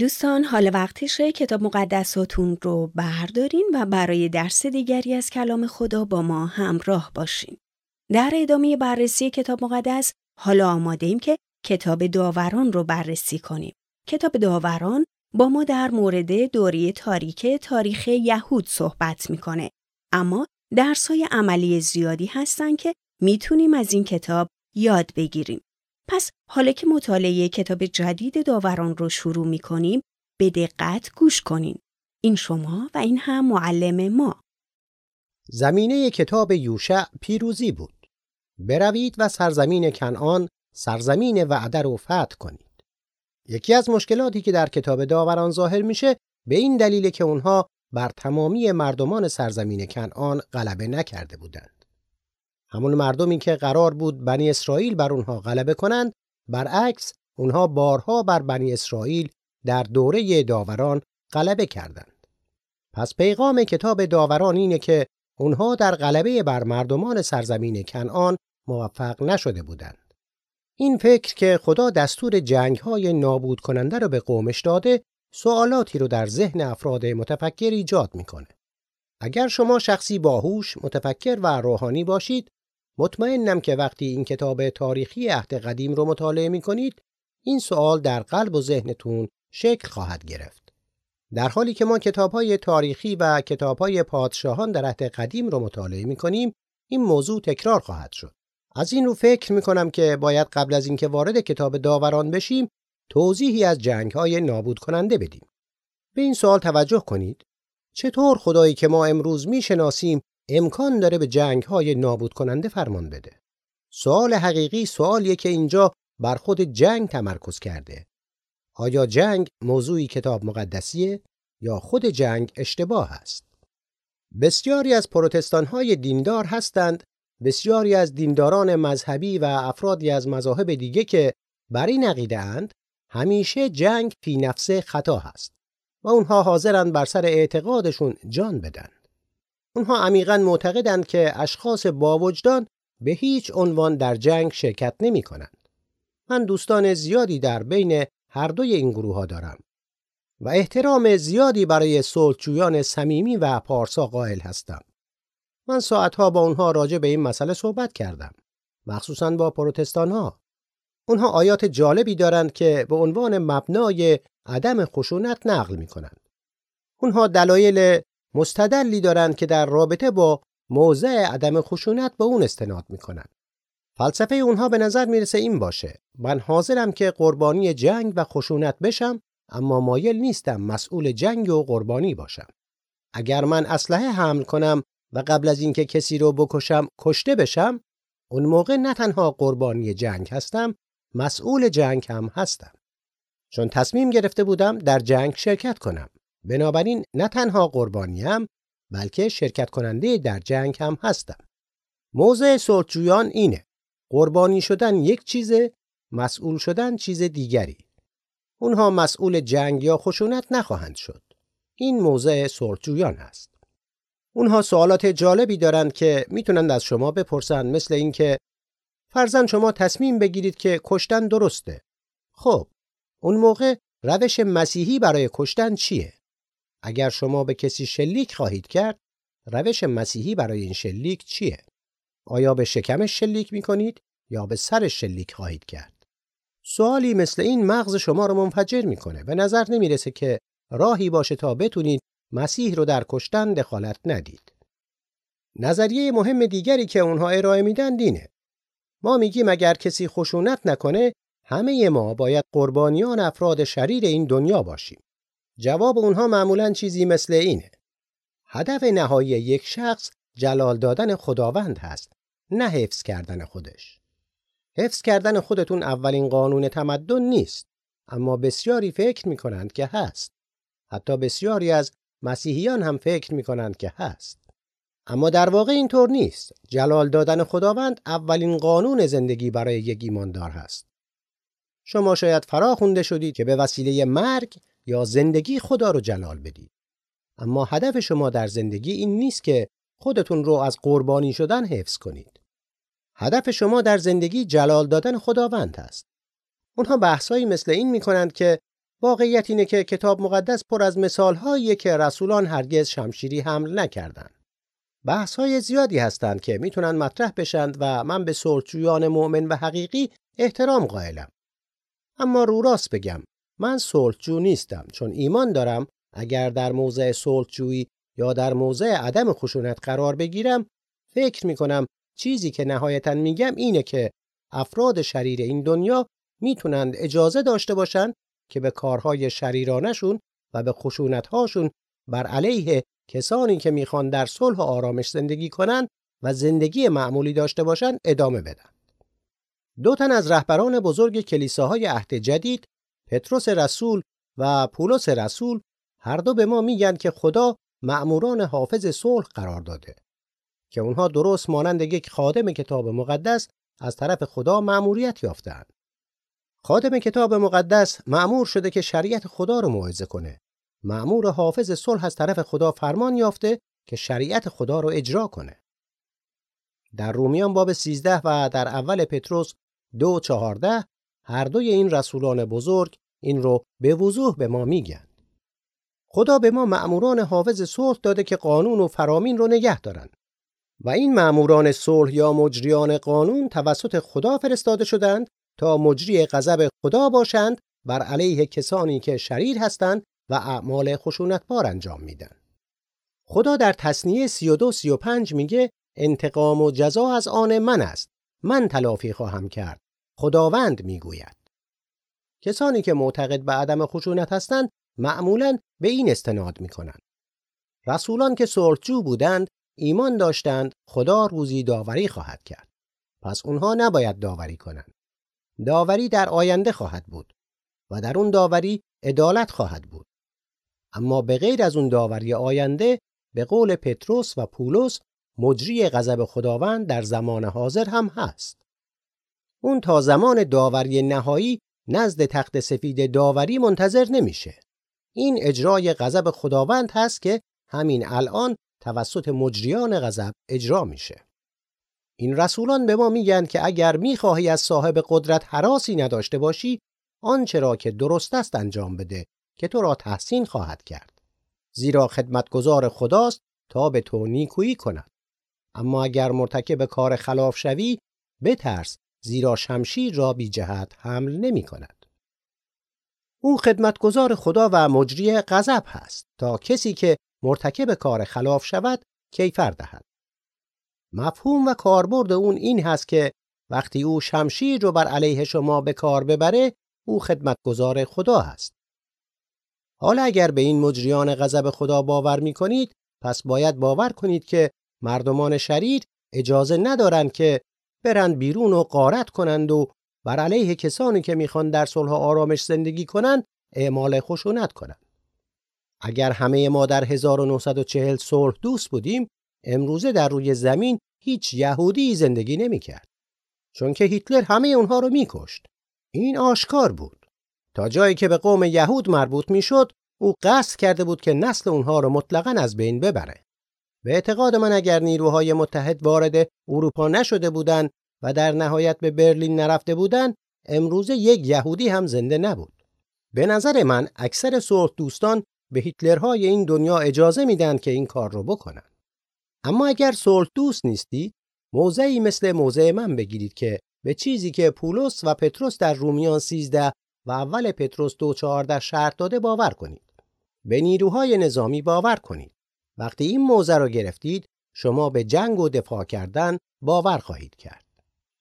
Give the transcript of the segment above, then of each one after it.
دوستان حال وقتشه کتاب مقدساتون رو بردارین و برای درس دیگری از کلام خدا با ما همراه باشین. در ادامه بررسی کتاب مقدس حالا آماده ایم که کتاب داوران رو بررسی کنیم. کتاب داوران با ما در مورد دوری تاریک تاریخ یهود صحبت می‌کنه. اما درسای عملی زیادی هستن که می‌تونیم از این کتاب یاد بگیریم. پس حالا که مطالعه کتاب جدید داوران رو شروع می کنیم به دقت گوش کنین. این شما و این هم معلم ما. زمینه کتاب یوشع پیروزی بود. بروید و سرزمین کنعان سرزمین وعده رو فتح کنید. یکی از مشکلاتی که در کتاب داوران ظاهر میشه به این دلیل که اونها بر تمامی مردمان سرزمین کنعان غلبه نکرده بودند. همون مردمی که قرار بود بنی اسرائیل بر اونها غلبه کنند برعکس اونها بارها بر بنی اسرائیل در دوره داوران غلبه کردند. پس پیغام کتاب داوران اینه که اونها در غلبه بر مردمان سرزمین کنعان موفق نشده بودند. این فکر که خدا دستور جنگ های نابود کننده رو به قومش داده سوالاتی رو در ذهن افراد متفکر ایجاد می‌کنه. اگر شما شخصی باهوش، متفکر و روحانی باشید، مطمئنم که وقتی این کتاب تاریخی عهد قدیم رو مطالعه می کنید این سوال در قلب و ذهنتون شکل خواهد گرفت. در حالی که ما کتاب های تاریخی و کتاب های پادشاهان در عهد قدیم رو مطالعه می کنیم این موضوع تکرار خواهد شد. از این رو فکر می کنم که باید قبل از اینکه وارد کتاب داوران بشیم توضیحی از جنگ های نابود کننده بدیم. به این سوال توجه کنید. چطور خدایی که ما امروز می شناسیم امکان داره به جنگ های نابود کننده فرمان بده. سوال حقیقی سوالیه که اینجا بر خود جنگ تمرکز کرده. آیا جنگ موضوعی کتاب مقدسیه یا خود جنگ اشتباه است؟ بسیاری از پروتستان های دیندار هستند بسیاری از دینداران مذهبی و افرادی از مذاهب دیگه که بر این عقیده اند همیشه جنگ فی نفسه خطا هست و اونها حاضرند بر سر اعتقادشون جان بدن. اونها عمیقا معتقدند که اشخاص با وجدان به هیچ عنوان در جنگ شرکت نمی کنند. من دوستان زیادی در بین هر دوی این گروه ها دارم و احترام زیادی برای صلحجویان صمیمی و پارسا قائل هستم. من ساعتها با اونها راجع به این مسئله صحبت کردم. مخصوصا با پروتستان ها. اونها آیات جالبی دارند که به عنوان مبنای عدم خشونت نقل می کنند. اونها دلایل مستدلی دارند که در رابطه با موضع عدم خشونت به اون استناد می‌کنن. فلسفه اونها به نظر می‌رسه این باشه. من حاضرم که قربانی جنگ و خشونت بشم اما مایل نیستم مسئول جنگ و قربانی باشم. اگر من اسلحه حمل کنم و قبل از اینکه کسی رو بکشم کشته بشم اون موقع نه تنها قربانی جنگ هستم مسئول جنگ هم هستم. چون تصمیم گرفته بودم در جنگ شرکت کنم. بنابراین نه تنها قربانیم بلکه شرکت کننده در جنگ هم هستم. موضع صلحجویان اینه. قربانی شدن یک چیزه، مسئول شدن چیز دیگری. اونها مسئول جنگ یا خشونت نخواهند شد. این موضع صلحجویان است. اونها سوالات جالبی دارند که می‌تونند از شما بپرسند مثل اینکه فرزن شما تصمیم بگیرید که کشتن درسته. خب، اون موقع روش مسیحی برای کشتن چیه؟ اگر شما به کسی شلیک خواهید کرد روش مسیحی برای این شلیک چیه؟ آیا به شکمش شلیک می کنید یا به سرش شلیک خواهید کرد؟ سوالی مثل این مغز شما رو منفجر می‌کنه. به نظر نمی‌رسه که راهی باشه تا بتونید مسیح رو در کشتن دخالت ندید. نظریه مهم دیگری که اونها ارائه میدن دینه. ما میگیم اگر کسی خشونت نکنه همه ما باید قربانیان افراد شریر این دنیا باشیم. جواب اونها معمولا چیزی مثل اینه. هدف نهایی یک شخص جلال دادن خداوند هست نه حفظ کردن خودش. حفظ کردن خودتون اولین قانون تمدن نیست اما بسیاری فکر می کنند که هست. حتی بسیاری از مسیحیان هم فکر می کنند که هست. اما در واقع اینطور نیست. جلال دادن خداوند اولین قانون زندگی برای یک ایماندار هست. شما شاید فرا خونده شدید که به وسیله مرگ یا زندگی خدا رو جلال بدید. اما هدف شما در زندگی این نیست که خودتون رو از قربانی شدن حفظ کنید. هدف شما در زندگی جلال دادن خداوند است. اونها بحثایی مثل این می‌کنند که واقعیت اینه که کتاب مقدس پر از مثالهایی که رسولان هرگز شمشیری حمل نکردند. بحث های زیادی هستند که می‌تونن مطرح بشند و من به صلحجویان مؤمن و حقیقی احترام قائلم. اما رو راست بگم من صلحجو نیستم چون ایمان دارم اگر در موضع صلحجویی یا در موضع عدم خشونت قرار بگیرم فکر می‌کنم چیزی که نهایتا میگم اینه که افراد شریر این دنیا می‌تونند اجازه داشته باشند که به کارهای شریرانشون و به خشونتهاشون بر علیه کسانی که می‌خوان در صلح و آرامش زندگی کنند و زندگی معمولی داشته باشند ادامه بدن. دو تن از رهبران بزرگ کلیساهای عهد جدید، پتروس رسول و پولس رسول، هر دو به ما میگن که خدا مأموران حافظ صلح قرار داده که اونها درست مانند یک خادم کتاب مقدس از طرف خدا مأموریت یافتند. خادم کتاب مقدس مأمور شده که شریعت خدا رو موعظه کنه. مأمور حافظ صلح از طرف خدا فرمان یافته که شریعت خدا رو اجرا کنه. در رومیان باب 13 و در اول پتروس دو چهارده هر دوی این رسولان بزرگ این رو به وضوح به ما میگن. خدا به ما مأموران حافظ صلح داده که قانون و فرامین رو نگه دارن. و این مأموران صلح یا مجریان قانون توسط خدا فرستاده شدند تا مجری غضب خدا باشند بر علیه کسانی که شریر هستند و اعمال خشونتبار انجام میدن. خدا در تصنیه 32 35 میگه انتقام و جزا از آن من است. من تلافی خواهم کرد. خداوند می‌گوید. کسانی که معتقد به عدم خشونت هستند معمولا به این استناد می‌کنند. رسولان که صلحجو بودند ایمان داشتند خدا روزی داوری خواهد کرد. پس اونها نباید داوری کنند. داوری در آینده خواهد بود و در اون داوری عدالت خواهد بود. اما به غیر از اون داوری آینده به قول پتروس و پولس مجری غضب خداوند در زمان حاضر هم هست. اون تا زمان داوری نهایی نزد تخت سفید داوری منتظر نمیشه. این اجرای غضب خداوند هست که همین الان توسط مجریان غضب اجرا میشه. این رسولان به ما میگن که اگر می‌خواهی از صاحب قدرت حراسی نداشته باشی آنچه را که درست است انجام بده که تو را تحسین خواهد کرد زیرا خدمتگزار خداست تا به تو نیکویی کند اما اگر مرتکب کار خلاف شوی بترس زیرا شمشیر را بی جهت حمل نمی کند. او خدمتگزار خدا و مجری غضب هست تا کسی که مرتکب کار خلاف شود کیفر دهد. مفهوم و کاربرد اون این هست که وقتی او شمشیر رو بر علیه شما به کار ببره او خدمتگزار خدا است. حالا اگر به این مجریان غضب خدا باور می کنید پس باید باور کنید که مردمان شریر اجازه ندارند که برند بیرون و قارت کنند و بر علیه کسانی که می‌خوان در صلح و آرامش زندگی کنند اعمال خشونت کنند. اگر همه ما در 1940 صلح دوست بودیم امروزه در روی زمین هیچ یهودی زندگی نمی‌کرد. چون که هیتلر همه اونها رو میکشت. این آشکار بود. تا جایی که به قوم یهود مربوط می‌شد، او قصد کرده بود که نسل اونها رو مطلقا از بین ببره. به اعتقاد من اگر نیروهای متحد وارد اروپا نشده بودند و در نهایت به برلین نرفته بودند، امروزه یک یهودی هم زنده نبود. به نظر من اکثر صلح دوستان به هیتلرهای این دنیا اجازه میدن که این کار رو بکنن. اما اگر صلح دوست نیستید موضعی مثل موضع من بگیرید که به چیزی که پولس و پتروس در رومیان 13 و اول پتروس 2:14 شرط داده باور کنید. به نیروهای نظامی باور کنید. وقتی این موضع را گرفتید شما به جنگ و دفاع کردن باور خواهید کرد.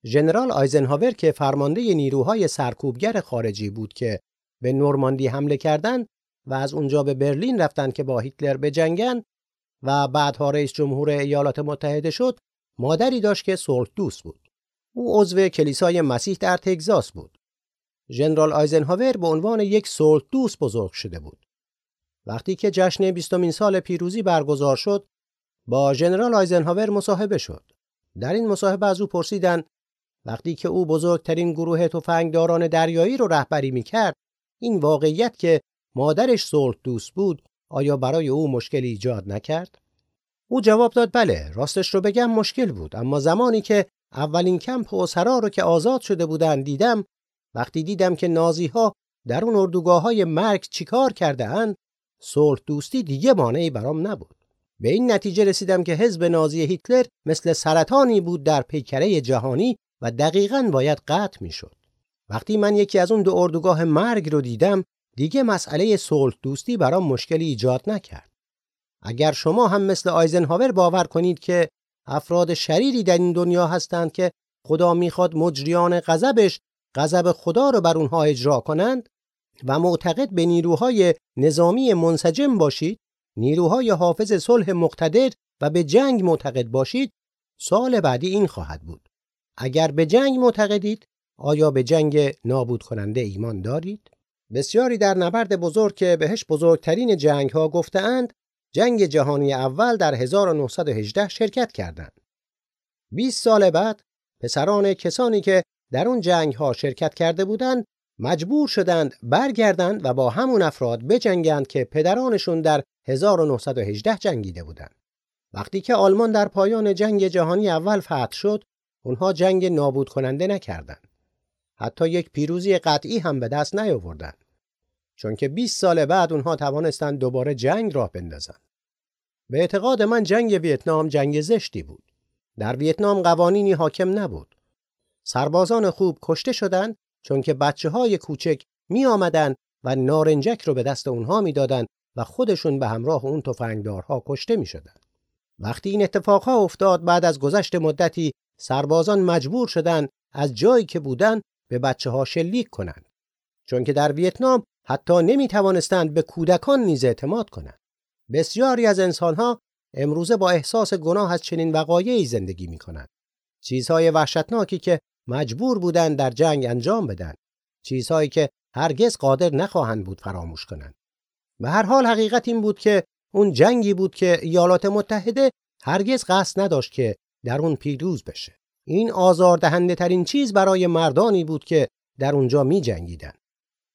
ژنرال آیزنهاور که فرمانده نیروهای سرکوبگر خارجی بود که به نورماندی حمله کردند و از اونجا به برلین رفتند که با هیتلر بجنگن و بعدها رئیس جمهور ایالات متحده شد مادری داشت که صلح دوست بود. او عضو کلیسای مسیح در تگزاس بود. ژنرال آیزنهاور به عنوان یک صلح دوست بزرگ شده بود. وقتی که جشن بیستمین سال پیروزی برگزار شد با ژنرال آیزنهاور مصاحبه شد در این مصاحبه از او پرسیدند وقتی که او بزرگترین گروه تفنگداران دریایی رو رهبری می‌کرد این واقعیت که مادرش صلح دوست بود آیا برای او مشکلی ایجاد نکرد؟ او جواب داد بله راستش رو بگم مشکل بود اما زمانی که اولین کمپ اسرا رو که آزاد شده بودند دیدم وقتی دیدم که نازی ها در اون اردوگاه های مرگ چیکار کرده اند صلح دوستی دیگه مانعی برام نبود. به این نتیجه رسیدم که حزب نازی هیتلر مثل سرطانی بود در پیکره جهانی و دقیقا باید قطع می‌شد. وقتی من یکی از اون دو اردوگاه مرگ رو دیدم دیگه مسئله صلح دوستی برام مشکلی ایجاد نکرد. اگر شما هم مثل آیزنهاور باور کنید که افراد شریری در این دنیا هستند که خدا می‌خواد مجریان غضبش غضب خدا رو بر اونها اجرا کنند و معتقد به نیروهای نظامی منسجم باشید نیروهای حافظ صلح مقتدر و به جنگ معتقد باشید سال بعدی این خواهد بود. اگر به جنگ معتقدید آیا به جنگ نابود کننده ایمان دارید؟ بسیاری در نبرد بزرگ که بهش بزرگترین جنگ ها گفتهاند جنگ جهانی اول در 1918 شرکت کردند. 20 سال بعد پسران کسانی که در اون جنگ ها شرکت کرده بودند مجبور شدند برگردند و با همون افراد بجنگند که پدرانشون در 1918 جنگیده بودند. وقتی که آلمان در پایان جنگ جهانی اول فتح شد، اونها جنگ نابود کننده نکردند. حتی یک پیروزی قطعی هم به دست نیاوردند. چون که 20 سال بعد اونها توانستند دوباره جنگ راه بندازند. به اعتقاد من جنگ ویتنام جنگ زشتی بود. در ویتنام قوانینی حاکم نبود. سربازان خوب کشته شدند چون که بچه های کوچک می آمدن و نارنجک رو به دست اونها می‌دادند و خودشون به همراه اون تفنگدارها کشته می شدن. وقتی این اتفاقها افتاد بعد از گذشت مدتی سربازان مجبور شدند از جایی که بودن به بچه ها شلیک کنند. چون که در ویتنام حتی نمی توانستند به کودکان نیز اعتماد کنند. بسیاری از انسانها امروزه با احساس گناه از چنین وقایعی زندگی می کنند چیزهای وحشتناکی که مجبور بودند در جنگ انجام بدن. چیزهایی که هرگز قادر نخواهند بود فراموش کنند. به هر حال حقیقت این بود که اون جنگی بود که ایالات متحده هرگز قصد نداشت که در اون پیروز بشه. این آزاردهنده ترین چیز برای مردانی بود که در اونجا می جنگیدن.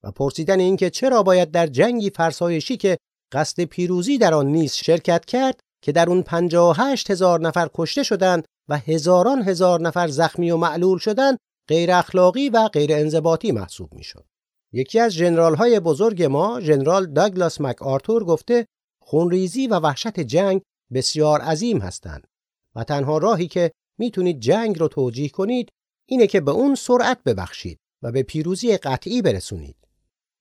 و پرسیدن اینکه چرا باید در جنگی فرسایشی که قصد پیروزی در آن نیست شرکت کرد که در اون 58 هزار نفر کشته شدند و هزاران هزار نفر زخمی و معلول شدند غیر اخلاقی و غیر انضباطی محسوب می‌شد. یکی از جنرال های بزرگ ما ژنرال داگلاس مک آرتور گفته خونریزی و وحشت جنگ بسیار عظیم هستند و تنها راهی که می‌تونید جنگ رو توجیه کنید اینه که به اون سرعت ببخشید و به پیروزی قطعی برسونید.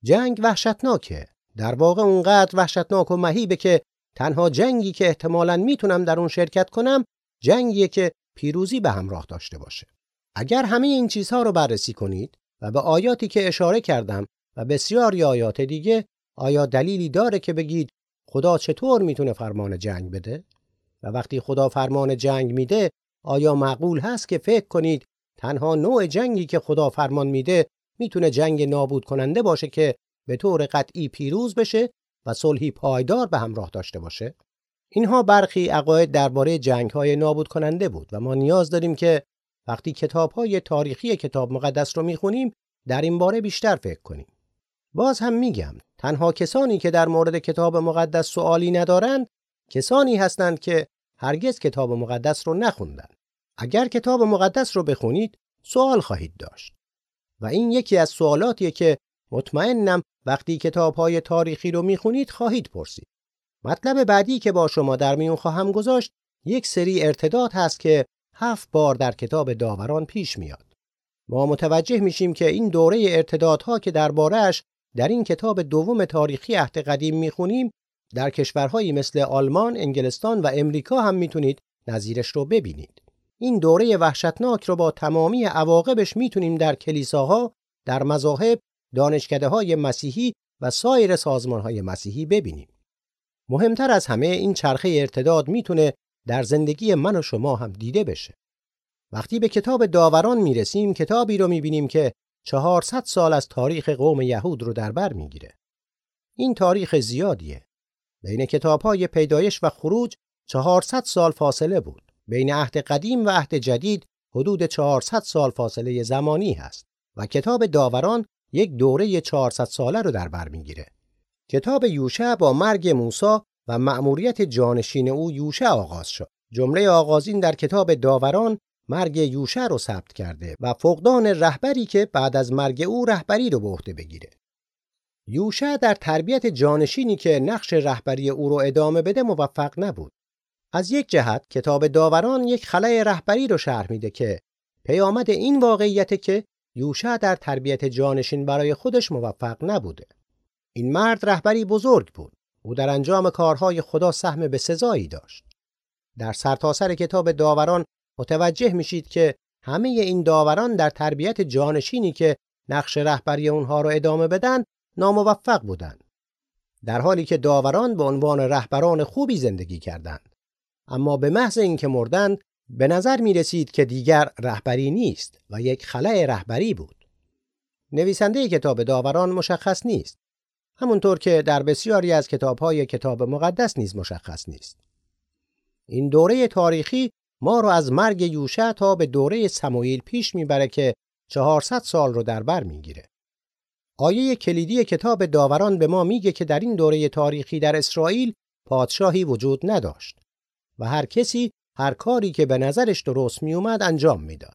جنگ وحشتناکه. در واقع اونقدر وحشتناک و مهیبه که تنها جنگی که احتمالاً می‌تونم در اون شرکت کنم جنگیه که پیروزی به همراه داشته باشه. اگر همه این چیزها رو بررسی کنید و به آیاتی که اشاره کردم و بسیاری آیات دیگه آیا دلیلی داره که بگید خدا چطور می‌تونه فرمان جنگ بده؟ و وقتی خدا فرمان جنگ میده آیا معقول هست که فکر کنید تنها نوع جنگی که خدا فرمان میده می‌تونه جنگ نابود کننده باشه که به طور قطعی پیروز بشه و صلحی پایدار به همراه داشته باشه؟ اینها برخی عقاید درباره جنگ‌های نابود کننده بود و ما نیاز داریم که وقتی کتاب‌های تاریخی کتاب مقدس رو می‌خونیم در این باره بیشتر فکر کنیم. باز هم میگم تنها کسانی که در مورد کتاب مقدس سوالی ندارند کسانی هستند که هرگز کتاب مقدس رو نخوندند. اگر کتاب مقدس رو بخونید سوال خواهید داشت. و این یکی از سوالاتیه که مطمئنم وقتی کتاب‌های تاریخی رو می‌خونید خواهید پرسید. مطلب بعدی که با شما در میون خواهم گذاشت یک سری ارتداد هست که هفت بار در کتاب داوران پیش میاد. ما متوجه میشیم که این دوره ارتدادها که دربارهش در این کتاب دوم تاریخی عهد قدیم می‌خونیم در کشورهایی مثل آلمان، انگلستان و امریکا هم می‌تونید نظیرش رو ببینید. این دوره وحشتناک رو با تمامی عواقبش می‌تونیم در کلیساها، در مذاهب، دانشکده های مسیحی و سایر سازمان های مسیحی ببینیم. مهمتر از همه این چرخه ارتداد می‌تونه در زندگی من و شما هم دیده بشه. وقتی به کتاب داوران می‌رسیم کتابی رو می‌بینیم که 400 سال از تاریخ قوم یهود رو در بر می‌گیره. این تاریخ زیادیه. بین کتابهای پیدایش و خروج 400 سال فاصله بود. بین عهد قدیم و عهد جدید حدود 400 سال فاصله زمانی هست و کتاب داوران یک دوره 400 ساله رو در بر می‌گیره. کتاب یوشع با مرگ موسی و مأموریت جانشین او یوشع آغاز شد. جمله آغازین در کتاب داوران مرگ یوشع رو ثبت کرده و فقدان رهبری که بعد از مرگ او رهبری رو به عهده بگیره. یوشع در تربیت جانشینی که نقش رهبری او را ادامه بده موفق نبود. از یک جهت کتاب داوران یک خلای رهبری رو شرح میده که پیامد این واقعیت که یوشع در تربیت جانشین برای خودش موفق نبوده. این مرد رهبری بزرگ بود. او در انجام کارهای خدا سهم به سزایی داشت. در سرتاسر سر کتاب داوران متوجه میشید که همه این داوران در تربیت جانشینی که نقش رهبری اونها رو ادامه بدن ناموفق بودند. در حالی که داوران به عنوان رهبران خوبی زندگی کردند. اما به محض اینکه مردند به نظر می رسید که دیگر رهبری نیست و یک خلای رهبری بود. نویسنده کتاب داوران مشخص نیست. همونطور که در بسیاری از کتابهای کتاب مقدس نیز مشخص نیست. این دوره تاریخی ما رو از مرگ یوشع تا به دوره سموئیل پیش می‌بره که 400 سال رو در بر می‌گیره. آیه کلیدی کتاب داوران به ما میگه که در این دوره تاریخی در اسرائیل پادشاهی وجود نداشت و هر کسی هر کاری که به نظرش درست میومد انجام می‌داد.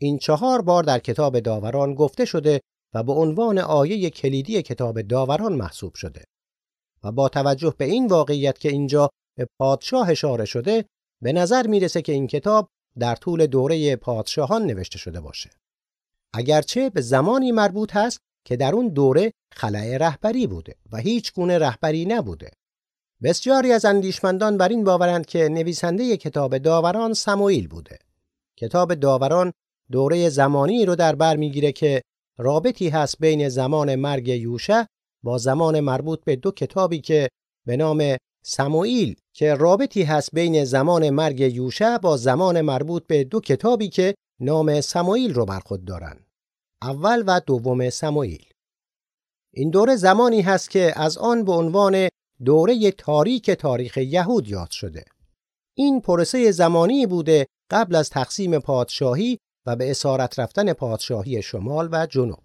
این چهار بار در کتاب داوران گفته شده و به عنوان آیه کلیدی کتاب داوران محسوب شده و با توجه به این واقعیت که اینجا به پادشاه اشاره شده به نظر می‌رسه که این کتاب در طول دوره پادشاهان نوشته شده باشه. اگرچه به زمانی مربوط هست که در اون دوره خلای رهبری بوده و هیچ گونه رهبری نبوده. بسیاری از اندیشمندان بر این باورند که نویسنده کتاب داوران سموئیل بوده. کتاب داوران دوره زمانی رو در بر می‌گیره که رابطی هست بین زمان مرگ یوشع با زمان مربوط به دو کتابی که به نام سموئیل که رابطی هست بین زمان مرگ یوشع با زمان مربوط به دو کتابی که نام سموئیل رو بر خود دارند. اول و دوم سموئیل. این دوره زمانی هست که از آن به عنوان دوره تاریک تاریخ یهود یاد شده. این پروسه زمانی بوده قبل از تقسیم پادشاهی و به اسارت رفتن پادشاهی شمال و جنوب.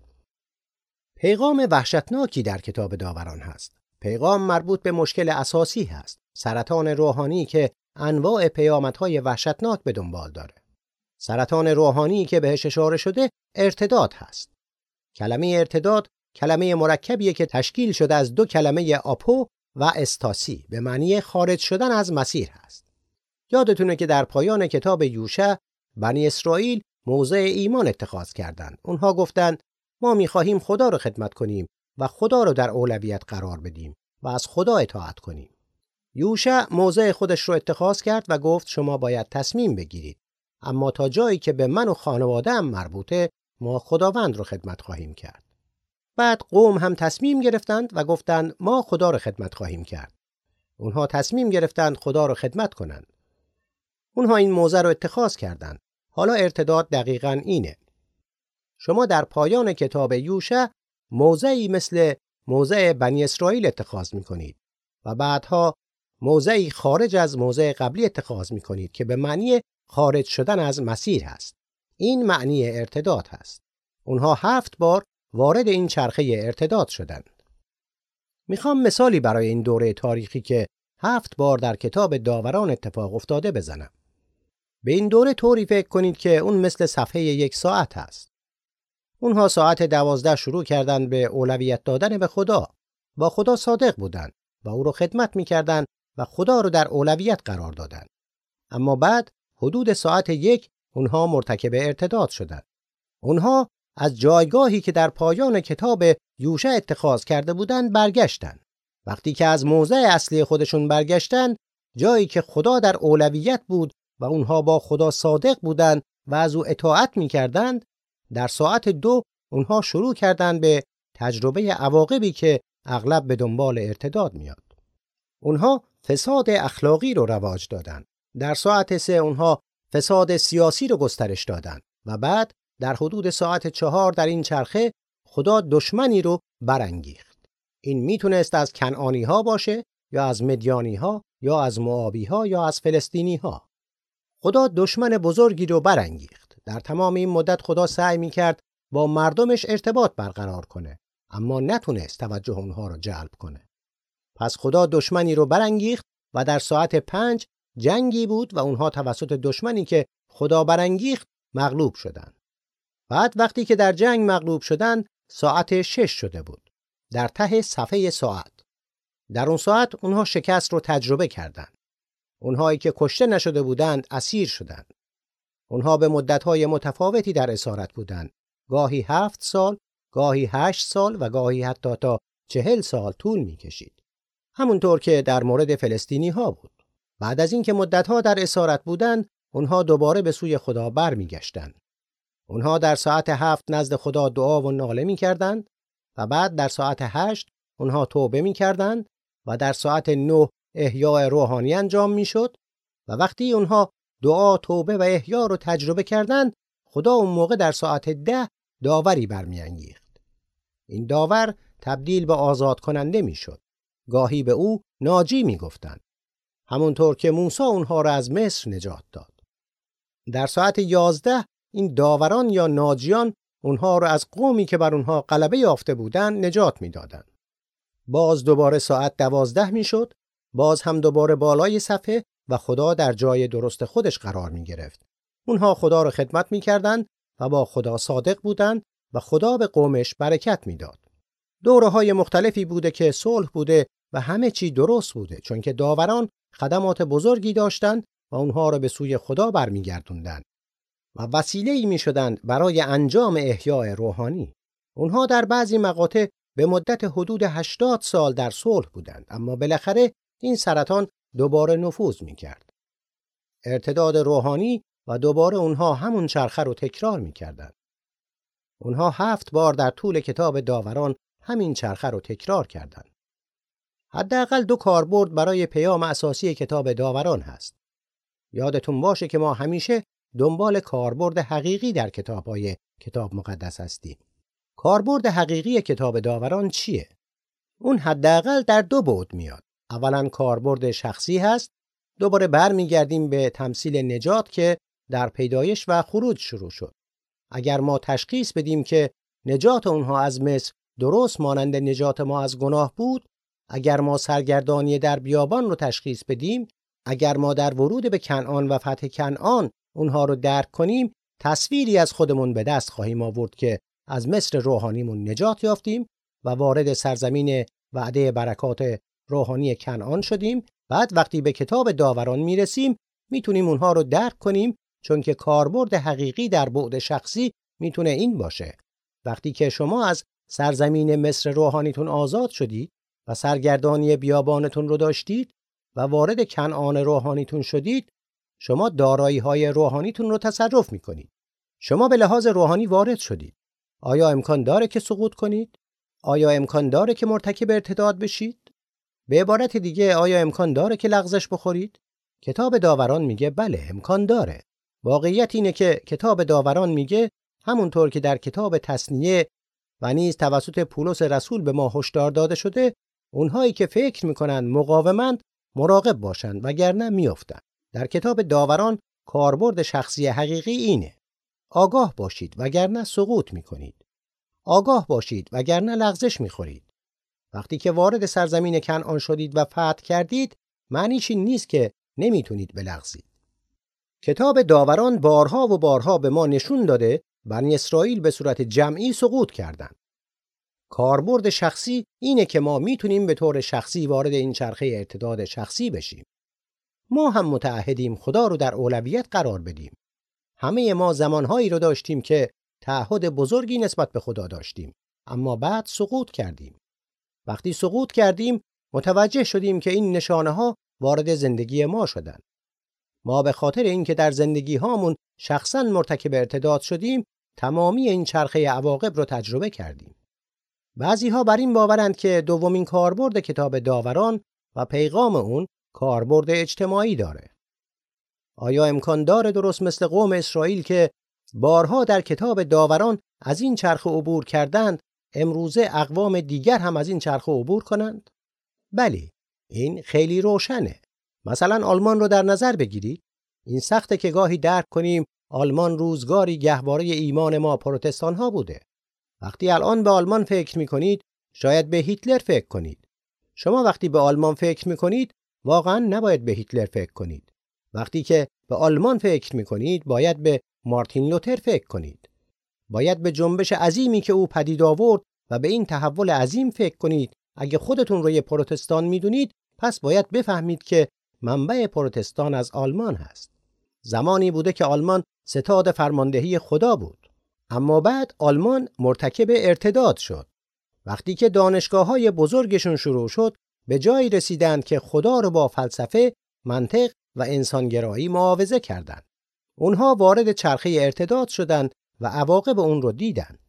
پیغام وحشتناکی در کتاب داوران هست. پیغام مربوط به مشکل اساسی هست. سرطان روحانی که انواع پیامدهای وحشتناک به دنبال داره. سرطان روحانی که بهش اشاره شده ارتداد هست. کلمه ارتداد کلمه مرکبیه که تشکیل شده از دو کلمه آپو و استاسی به معنی خارج شدن از مسیر هست. یادتونه که در پایان کتاب یوشع بنی اسرائیل موضع ایمان اتخاذ کردند. اونها گفتند ما می‌خواهیم خدا رو خدمت کنیم و خدا رو در اولویت قرار بدیم و از خدا اطاعت کنیم. یوشع موضع خودش رو اتخاذ کرد و گفت شما باید تصمیم بگیرید. اما تا جایی که به من و خانواده مربوطه ما خداوند رو خدمت خواهیم کرد. بعد قوم هم تصمیم گرفتند و گفتند ما خدا رو خدمت خواهیم کرد. اونها تصمیم گرفتند خدا رو خدمت کنند. اونها این موضع رو اتخاذ کردند. حالا ارتداد دقیقا اینه. شما در پایان کتاب یوشع موضعی مثل موضع بنی اسرائیل اتخاذ می کنید و بعدها موضعی خارج از موضع قبلی اتخاذ می کنید که به معنی خارج شدن از مسیر هست. این معنی ارتداد هست. اونها هفت بار وارد این چرخه ارتداد شدند. می‌خوام مثالی برای این دوره تاریخی که هفت بار در کتاب داوران اتفاق افتاده بزنم. به این دوره طوری فکر کنید که اون مثل صفحه یک ساعت هست. اونها ساعت دوازده شروع کردند به اولویت دادن به خدا. با خدا صادق بودند و او رو خدمت می‌کردند و خدا رو در اولویت قرار دادند. اما بعد حدود ساعت یک اونها مرتکب ارتداد شدند. اونها از جایگاهی که در پایان کتاب یوشع اتخاذ کرده بودند برگشتند. وقتی که از موضع اصلی خودشون برگشتند، جایی که خدا در اولویت بود و اونها با خدا صادق بودند و از او اطاعت می‌کردند، در ساعت دو اونها شروع کردند به تجربه عواقبی که اغلب به دنبال ارتداد میاد. اونها فساد اخلاقی رو رواج دادند. در ساعت سه اونها فساد سیاسی رو گسترش دادند و بعد در حدود ساعت چهار در این چرخه خدا دشمنی رو برانگیخت. این می‌تونست از کنعانی ها باشه یا از مدیانی ها یا از معابی ها یا از فلسطینی ها. خدا دشمن بزرگی رو برانگیخت. در تمام این مدت خدا سعی می‌کرد با مردمش ارتباط برقرار کنه اما نتونست توجه اونها رو جلب کنه. پس خدا دشمنی رو برانگیخت و در ساعت پنج جنگی بود و اونها توسط دشمنی که خدا برانگیخت مغلوب شدند. بعد وقتی که در جنگ مغلوب شدند ساعت شش شده بود. در ته صفحه ساعت. در اون ساعت اونها شکست رو تجربه کردند. اونهایی که کشته نشده بودند اسیر شدند. اونها به مدتهای متفاوتی در اسارت بودند. گاهی هفت سال، گاهی هشت سال و گاهی حتی تا چهل سال طول می کشید. همونطور که در مورد فلسطینی ها بود. بعد از اینکه مدتها در اسارت بودند، اونها دوباره به سوی خدا برمیگشتند. اونها در ساعت هفت نزد خدا دعا و ناله می کردند و بعد در ساعت هشت اونها توبه می کردند و در ساعت نه احیاء روحانی انجام می شد و وقتی اونها دعا توبه و احیا رو تجربه کردند خدا اون موقع در ساعت ده داوری برمیانگیخت. این داور تبدیل به آزاد کننده می شد. گاهی به او ناجی می گفتند. همونطور که موسی اونها را از مصر نجات داد. در ساعت یازده این داوران یا ناجیان اونها را از قومی که بر اونها غلبه یافته بودند نجات می‌دادند. باز دوباره ساعت دوازده می‌شد، باز هم دوباره بالای صفحه و خدا در جای درست خودش قرار می گرفت. اونها خدا را خدمت می و با خدا صادق بودند و خدا به قومش برکت می‌داد. دوره های مختلفی بوده که صلح بوده و همه چی درست بوده چون که داوران خدمات بزرگی داشتند و اونها را به سوی خدا برمیگردوندند و وسیله ای می شدند برای انجام احیاء روحانی. اونها در بعضی مقاطع به مدت حدود 80 سال در صلح بودند اما بالاخره این سرطان دوباره نفوذ می کرد. ارتداد روحانی و دوباره اونها همون چرخه رو تکرار می کردند. اونها هفت بار در طول کتاب داوران همین چرخه رو تکرار کردند. حداقل دو کاربرد برای پیام اساسی کتاب داوران هست. یادتون باشه که ما همیشه دنبال کاربرد حقیقی در کتابهای کتاب مقدس هستیم. کاربرد حقیقی کتاب داوران چیه؟ اون حداقل در دو بعد میاد. اولا کاربرد شخصی هست. دوباره برمیگردیم به تمثیل نجات که در پیدایش و خروج شروع شد. اگر ما تشخیص بدیم که نجات اونها از مصر درست مانند نجات ما از گناه بود، اگر ما سرگردانی در بیابان رو تشخیص بدیم، اگر ما در ورود به کنعان و فتح کنعان اونها رو درک کنیم، تصویری از خودمون به دست خواهیم آورد که از مصر روحانیمون نجات یافتیم و وارد سرزمین وعده برکات روحانی کنعان شدیم. بعد وقتی به کتاب داوران می‌رسیم می‌تونیم اونها رو درک کنیم چون که کاربرد حقیقی در بعد شخصی می‌تونه این باشه. وقتی که شما از سرزمین مصر روحانیتون آزاد شدید و سرگردانی بیابانتون رو داشتید و وارد کنعان روحانیتون شدید شما دارایی های روحانیتون رو تصرف می‌کنید. شما به لحاظ روحانی وارد شدید. آیا امکان داره که سقوط کنید؟ آیا امکان داره که مرتکب ارتداد بشید؟ به عبارت دیگه آیا امکان داره که لغزش بخورید؟ کتاب داوران میگه بله امکان داره. واقعیت اینه که کتاب داوران میگه همونطور که در کتاب تصنیه و نیز توسط پولس رسول به ما هشدار داده شده اونهایی که فکر می‌کنن مقاومند مراقب باشند وگرنه میافتند. در کتاب داوران کاربرد شخصی حقیقی اینه. آگاه باشید وگرنه سقوط می‌کنید. آگاه باشید وگرنه لغزش می‌خورید. وقتی که وارد سرزمین کنعان شدید و فتح کردید معنیش این نیست که نمی‌تونید بلغزید کتاب داوران بارها و بارها به ما نشون داده بنی اسرائیل به صورت جمعی سقوط کردند. کاربرد شخصی اینه که ما می‌تونیم به طور شخصی وارد این چرخه ارتداد شخصی بشیم. ما هم متعهدیم خدا رو در اولویت قرار بدیم. همه ما زمانهایی رو داشتیم که تعهد بزرگی نسبت به خدا داشتیم اما بعد سقوط کردیم. وقتی سقوط کردیم متوجه شدیم که این نشانه ها وارد زندگی ما شدند. ما به خاطر اینکه در زندگی هامون شخصا مرتکب ارتداد شدیم تمامی این چرخه عواقب رو تجربه کردیم. بعضی ها بر این باورند که دومین کاربرد کتاب داوران و پیغام اون کاربرد اجتماعی داره. آیا امکان داره درست مثل قوم اسرائیل که بارها در کتاب داوران از این چرخ عبور کردند امروزه اقوام دیگر هم از این چرخ عبور کنند؟ بله این خیلی روشنه. مثلا آلمان رو در نظر بگیرید. این سخته که گاهی درک کنیم آلمان روزگاری گهواره ایمان ما پروتستان ها بوده. وقتی الان به آلمان فکر می کنید شاید به هیتلر فکر کنید. شما وقتی به آلمان فکر می کنید واقعا نباید به هیتلر فکر کنید. وقتی که به آلمان فکر می کنید باید به مارتین لوتر فکر کنید. باید به جنبش عظیمی که او پدید آورد و به این تحول عظیم فکر کنید. اگه خودتون رو یه پروتستان می‌دونید پس باید بفهمید که منبع پروتستان از آلمان هست. زمانی بوده که آلمان ستاد فرماندهی خدا بود. اما بعد آلمان مرتکب ارتداد شد. وقتی که دانشگاه های بزرگشون شروع شد به جایی رسیدند که خدا رو با فلسفه، منطق و انسانگرایی معاوضه کردند. اونها وارد چرخه ارتداد شدند و عواقب اون رو دیدند.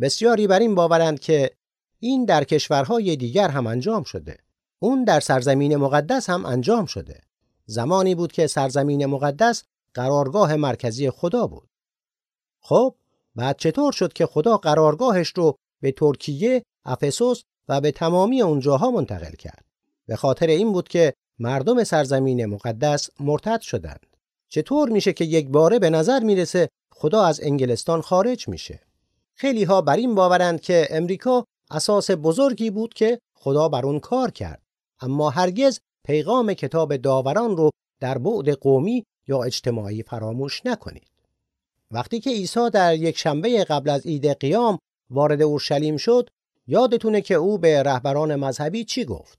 بسیاری بر این باورند که این در کشورهای دیگر هم انجام شده. اون در سرزمین مقدس هم انجام شده. زمانی بود که سرزمین مقدس قرارگاه مرکزی خدا بود. خب بعد چطور شد که خدا قرارگاهش رو به ترکیه، افسوس و به تمامی اونجاها منتقل کرد؟ به خاطر این بود که مردم سرزمین مقدس مرتد شدند. چطور میشه که یک باره به نظر می‌رسه خدا از انگلستان خارج میشه؟ خیلی ها بر این باورند که امریکا اساس بزرگی بود که خدا بر اون کار کرد. اما هرگز پیغام کتاب داوران رو در بعد قومی یا اجتماعی فراموش نکنید. وقتی که عیسی در یک شنبه قبل از عید قیام وارد اورشلیم شد یادتونه که او به رهبران مذهبی چی گفت؟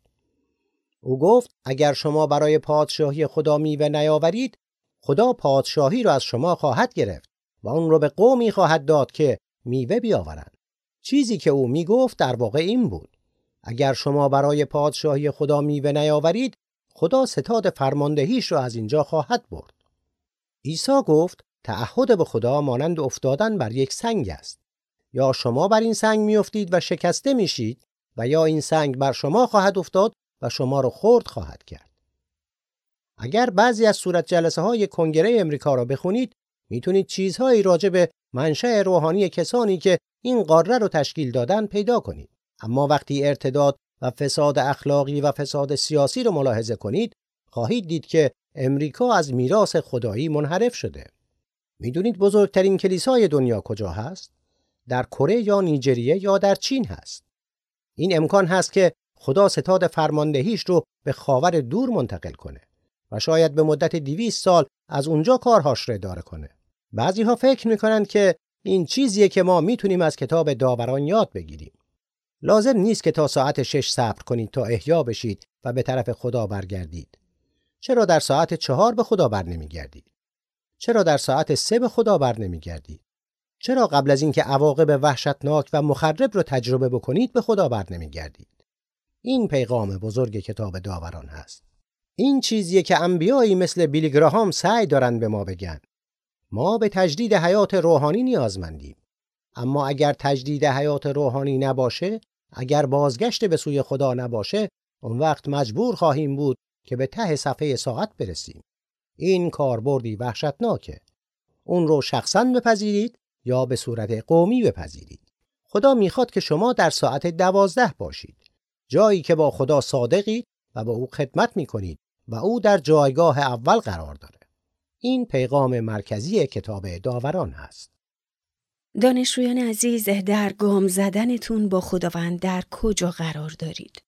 او گفت اگر شما برای پادشاهی خدا میوه نیاورید خدا پادشاهی را از شما خواهد گرفت. و اون رو به قومی خواهد داد که میوه بیاورند. چیزی که او می‌گفت در واقع این بود. اگر شما برای پادشاهی خدا میوه نیاورید خدا ستاد فرماندهیش را از اینجا خواهد برد. عیسی گفت تعهد به خدا مانند افتادن بر یک سنگ است. یا شما بر این سنگ میافتید و شکسته میشید و یا این سنگ بر شما خواهد افتاد و شما را خرد خواهد کرد. اگر بعضی از صورت جلسه های کنگره امریکا را بخونید می‌تونید چیزهایی راجع به منشأ روحانی کسانی که این قاره رو تشکیل دادن پیدا کنید. اما وقتی ارتداد و فساد اخلاقی و فساد سیاسی رو ملاحظه کنید خواهید دید که امریکا از میراث خدایی منحرف شده. می‌دونید بزرگترین کلیسای دنیا کجا هست؟ در کره یا نیجریه یا در چین هست؟ این امکان هست که خدا ستاد فرماندهیش رو به خاور دور منتقل کنه و شاید به مدت 200 سال از اونجا کارهاش رو اداره کنه. بعضی ها فکر می‌کنند که این چیزیه که ما می‌تونیم از کتاب داوران یاد بگیریم. لازم نیست که تا ساعت شش صبر کنید تا احیا بشید و به طرف خدا برگردید. چرا در ساعت چهار به خدا بر نمیگردید؟ چرا در ساعت سه به خدا بر نمیگردید؟ چرا قبل از اینکه عواقب وحشتناک و مخرب رو تجربه بکنید به خدا بر نمیگردید؟ این پیغام بزرگ کتاب داوران هست. این چیزیه که انبیایی مثل بیلیگراهام سعی دارن به ما بگن. ما به تجدید حیات روحانی نیازمندیم اما اگر تجدید حیات روحانی نباشه اگر بازگشت به سوی خدا نباشه اون وقت مجبور خواهیم بود که به ته صفحه ساعت برسیم. این کاربردی وحشتناکه. اون رو شخصا بپذیرید یا به صورت قومی بپذیرید. خدا می‌خواد که شما در ساعت دوازده باشید. جایی که با خدا صادقید و با او خدمت می‌کنید و او در جایگاه اول قرار داره. این پیغام مرکزی کتاب داوران است. دانشجویان عزیز در گام زدنتون با خداوند در کجا قرار دارید؟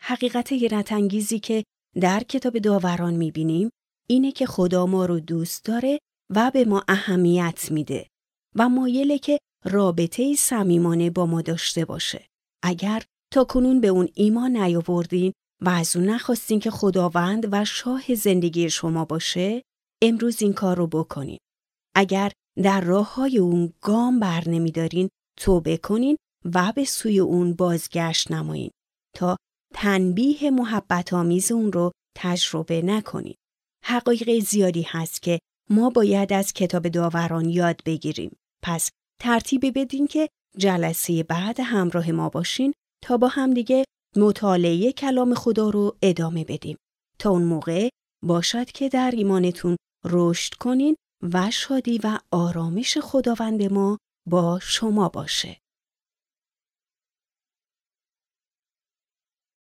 حقیقت حیرت انگیزی که در کتاب داوران می‌بینیم اینه که خدا ما رو دوست داره و به ما اهمیت میده و مایله که رابطه صمیمانه با ما داشته باشه. اگر تا کنون به اون ایمان نیاوردین و از اون نخواستین که خداوند و شاه زندگی شما باشه امروز این کار رو بکنین. اگر در راه های اون گام بر نمیدارین توبه کنین و به سوی اون بازگشت نمایین تا تنبیه محبت آمیز اون رو تجربه نکنین. حقایق زیادی هست که ما باید از کتاب داوران یاد بگیریم. پس ترتیب بدین که جلسه بعد همراه ما باشین تا با همدیگه مطالعه کلام خدا رو ادامه بدیم. تا اون موقع باشد که در ایمانتون رشد کنین و شادی و آرامش خداوند ما با شما باشه.